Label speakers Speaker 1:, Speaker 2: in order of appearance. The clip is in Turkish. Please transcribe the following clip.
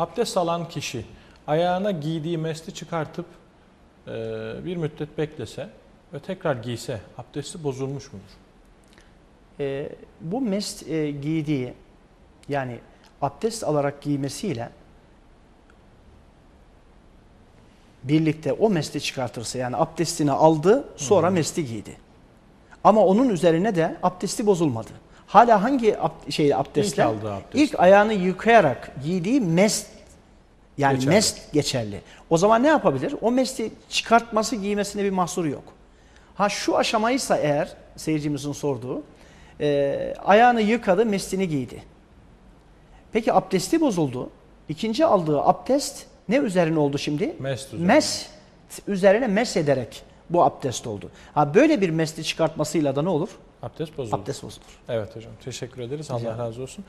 Speaker 1: Abdest alan kişi ayağına giydiği mesli çıkartıp e, bir müddet beklese ve tekrar giyse abdesti bozulmuş mudur?
Speaker 2: Ee, bu mest e, giydiği yani abdest alarak giymesiyle birlikte o mesli çıkartırsa yani abdestini aldı sonra mesli giydi. Ama onun üzerine de abdesti bozulmadı. Hala hangi ab- şey abdestle?
Speaker 1: İlk abdest.
Speaker 2: İlk ayağını yıkayarak giydiği mest yani
Speaker 1: Geçerli.
Speaker 2: mest geçerli. O zaman ne yapabilir? O mesli çıkartması giymesine bir mahsuru yok. Ha şu aşamaysa eğer seyircimizin sorduğu e, ayağını yıkadı meslini giydi. Peki abdesti bozuldu. İkinci aldığı abdest ne üzerine oldu şimdi?
Speaker 1: Mest üzerine.
Speaker 2: Mes üzerine mes ederek bu abdest oldu. Ha böyle bir mesli çıkartmasıyla da ne olur?
Speaker 1: Abdest bozuldu.
Speaker 2: Abdest bozulur.
Speaker 1: Evet hocam teşekkür ederiz.
Speaker 2: Rica
Speaker 1: Allah razı olsun.